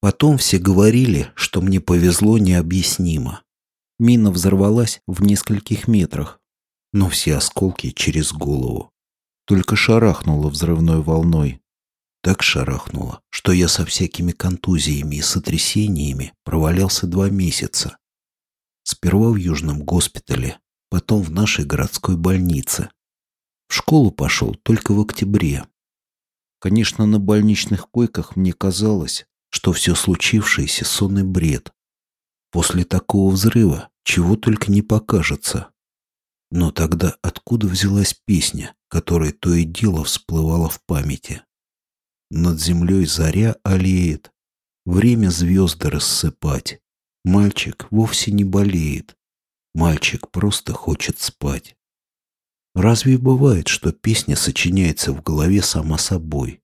Потом все говорили, что мне повезло необъяснимо. Мина взорвалась в нескольких метрах, но все осколки через голову. Только шарахнула взрывной волной. Так шарахнуло, что я со всякими контузиями и сотрясениями провалялся два месяца. Сперва в Южном госпитале, потом в нашей городской больнице. В школу пошел только в октябре. Конечно, на больничных койках мне казалось, что все случившееся сонный бред. После такого взрыва чего только не покажется. Но тогда откуда взялась песня, которая то и дело всплывала в памяти? Над землей заря олеет, время звезды рассыпать. Мальчик вовсе не болеет, мальчик просто хочет спать. Разве бывает, что песня сочиняется в голове сама собой?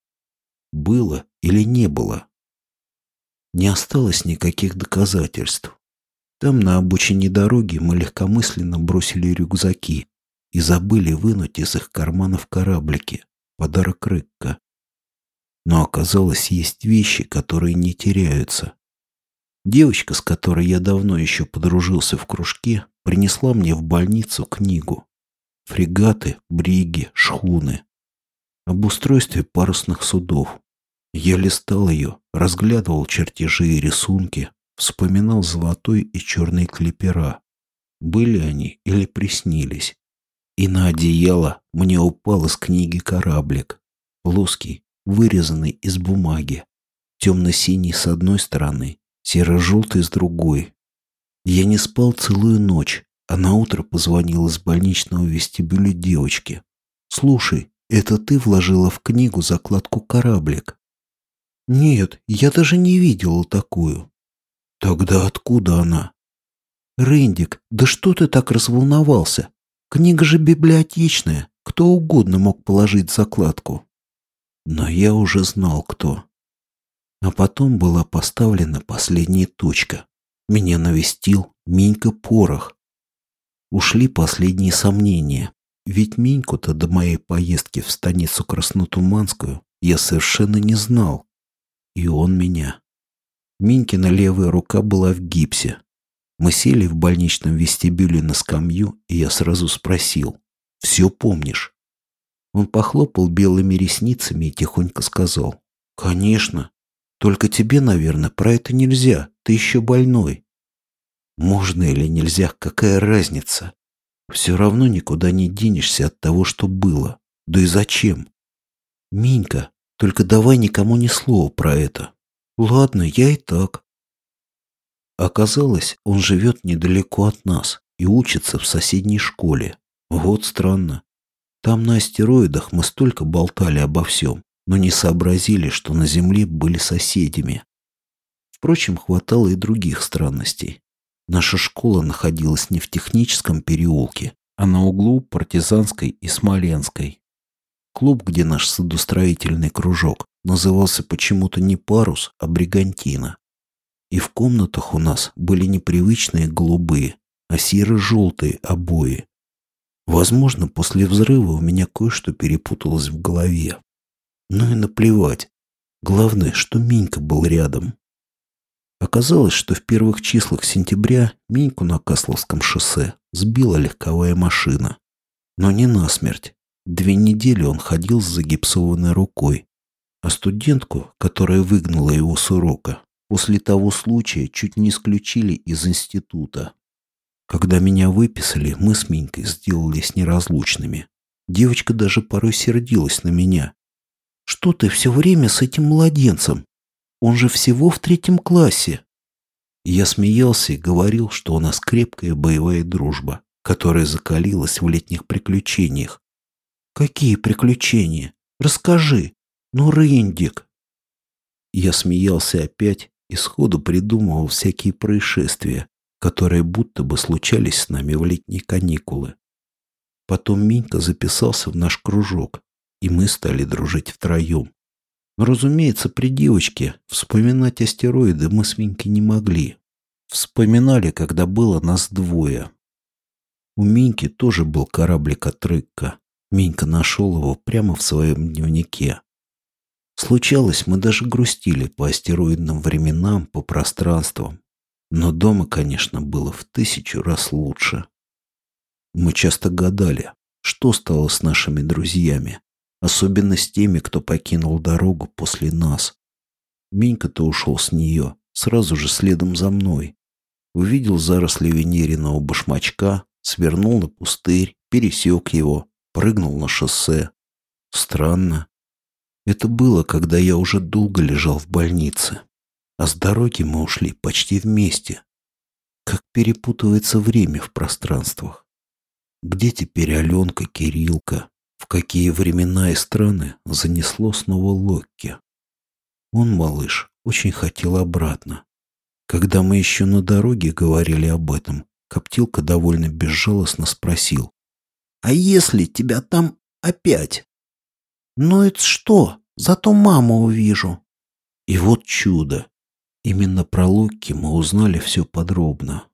Было или не было? Не осталось никаких доказательств. Там, на обочине дороги, мы легкомысленно бросили рюкзаки и забыли вынуть из их карманов кораблики, подарок Рыкка. Но оказалось, есть вещи, которые не теряются. Девочка, с которой я давно еще подружился в кружке, принесла мне в больницу книгу. Фрегаты, бриги, шхуны. Об устройстве парусных судов. Я листал ее, разглядывал чертежи и рисунки, вспоминал золотой и черный клипера. Были они или приснились? И на одеяло мне упал из книги кораблик. Плоский, вырезанный из бумаги. Темно-синий с одной стороны, серо-желтый с другой. Я не спал целую ночь, а на утро позвонил из больничного вестибюля девочке. «Слушай, это ты вложила в книгу закладку кораблик?» Нет, я даже не видела такую. Тогда откуда она? Рендик, да что ты так разволновался? Книга же библиотечная, кто угодно мог положить закладку. Но я уже знал, кто. А потом была поставлена последняя точка. Меня навестил Минька Порох. Ушли последние сомнения. Ведь Миньку-то до моей поездки в станицу Краснотуманскую я совершенно не знал. И он меня. Минькина левая рука была в гипсе. Мы сели в больничном вестибюле на скамью, и я сразу спросил. «Все помнишь?» Он похлопал белыми ресницами и тихонько сказал. «Конечно. Только тебе, наверное, про это нельзя. Ты еще больной». «Можно или нельзя, какая разница? Все равно никуда не денешься от того, что было. Да и зачем?» «Минька, только давай никому ни слова про это. Ладно, я и так. Оказалось, он живет недалеко от нас и учится в соседней школе. Вот странно. Там на астероидах мы столько болтали обо всем, но не сообразили, что на Земле были соседями. Впрочем, хватало и других странностей. Наша школа находилась не в техническом переулке, а на углу Партизанской и Смоленской. Клуб, где наш судостроительный кружок, назывался почему-то не парус, а бригантина. И в комнатах у нас были непривычные голубые, а серо-желтые обои. Возможно, после взрыва у меня кое-что перепуталось в голове. Ну и наплевать. Главное, что Минька был рядом. Оказалось, что в первых числах сентября Миньку на Касловском шоссе сбила легковая машина. Но не насмерть, Две недели он ходил с загипсованной рукой, а студентку, которая выгнала его с урока, после того случая чуть не исключили из института. Когда меня выписали, мы с Минькой сделались неразлучными. Девочка даже порой сердилась на меня. «Что ты все время с этим младенцем? Он же всего в третьем классе». Я смеялся и говорил, что у нас крепкая боевая дружба, которая закалилась в летних приключениях, Какие приключения? Расскажи. Ну, Рындик. Я смеялся опять и сходу придумывал всякие происшествия, которые будто бы случались с нами в летние каникулы. Потом Минька записался в наш кружок, и мы стали дружить втроем. Но, разумеется, при девочке вспоминать астероиды мы с Минькой не могли. Вспоминали, когда было нас двое. У Миньки тоже был кораблик от Рыкка, Минька нашел его прямо в своем дневнике. Случалось, мы даже грустили по астероидным временам, по пространствам. Но дома, конечно, было в тысячу раз лучше. Мы часто гадали, что стало с нашими друзьями, особенно с теми, кто покинул дорогу после нас. Минька-то ушел с нее, сразу же следом за мной. Увидел заросли венериного башмачка, свернул на пустырь, пересек его, прыгнул на шоссе. Странно. Это было, когда я уже долго лежал в больнице. А с дороги мы ушли почти вместе. Как перепутывается время в пространствах. Где теперь Аленка, Кириллка? В какие времена и страны занесло снова Локки? Он, малыш, очень хотел обратно. Когда мы еще на дороге говорили об этом, Коптилка довольно безжалостно спросил. «А если тебя там опять?» «Ну это что? Зато маму увижу». И вот чудо. Именно про Локки мы узнали все подробно.